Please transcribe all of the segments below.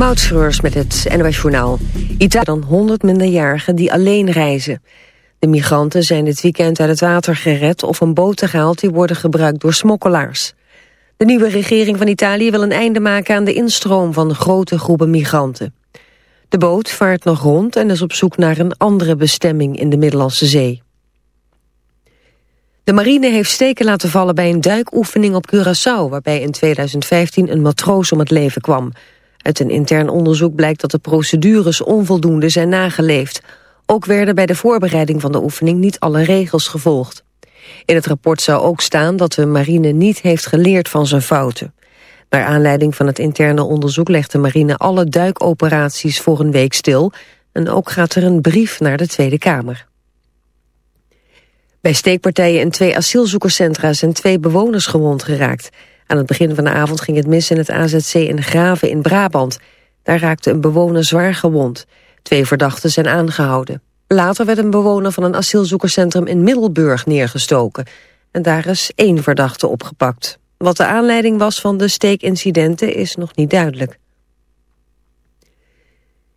Moutschreurs met het NOS Journaal. Italië dan 100 minderjarigen die alleen reizen. De migranten zijn dit weekend uit het water gered of een boten gehaald die worden gebruikt door smokkelaars. De nieuwe regering van Italië wil een einde maken aan de instroom van grote groepen migranten. De boot vaart nog rond en is op zoek naar een andere bestemming in de Middellandse Zee. De marine heeft steken laten vallen bij een duikoefening op Curaçao... waarbij in 2015 een matroos om het leven kwam. Uit een intern onderzoek blijkt dat de procedures onvoldoende zijn nageleefd. Ook werden bij de voorbereiding van de oefening niet alle regels gevolgd. In het rapport zou ook staan dat de marine niet heeft geleerd van zijn fouten. Naar aanleiding van het interne onderzoek legt de marine alle duikoperaties voor een week stil... en ook gaat er een brief naar de Tweede Kamer. Bij steekpartijen in twee asielzoekerscentra zijn twee bewoners gewond geraakt. Aan het begin van de avond ging het mis in het AZC in Graven in Brabant. Daar raakte een bewoner zwaar gewond. Twee verdachten zijn aangehouden. Later werd een bewoner van een asielzoekerscentrum in Middelburg neergestoken. En daar is één verdachte opgepakt. Wat de aanleiding was van de steekincidenten is nog niet duidelijk.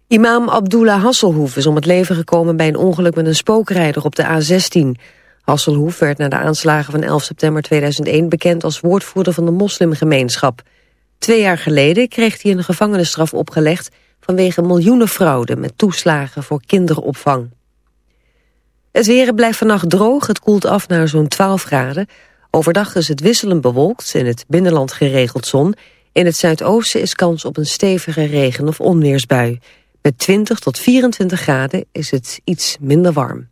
Imam Abdullah Hasselhoef is om het leven gekomen bij een ongeluk met een spookrijder op de A16. Hasselhoef werd na de aanslagen van 11 september 2001 bekend als woordvoerder van de moslimgemeenschap. Twee jaar geleden kreeg hij een gevangenisstraf opgelegd vanwege miljoenen fraude met toeslagen voor kinderopvang. Het weer blijft vannacht droog, het koelt af naar zo'n 12 graden. Overdag is het wisselend bewolkt, in het binnenland geregeld zon. In het zuidoosten is kans op een stevige regen- of onweersbui. Met 20 tot 24 graden is het iets minder warm.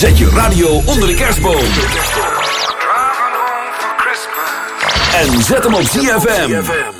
Zet je radio onder de kerstboom. En zet hem op ZFM.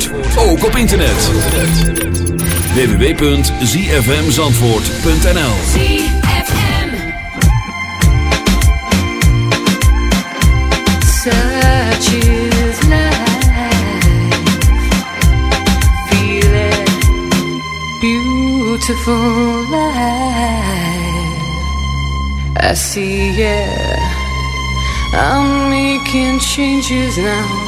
Zandvoort, ook op internet. www.zfmzandvoort.nl Such is life. Feeling beautiful life. I see, yeah I'm making changes now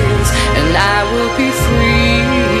and I will be free.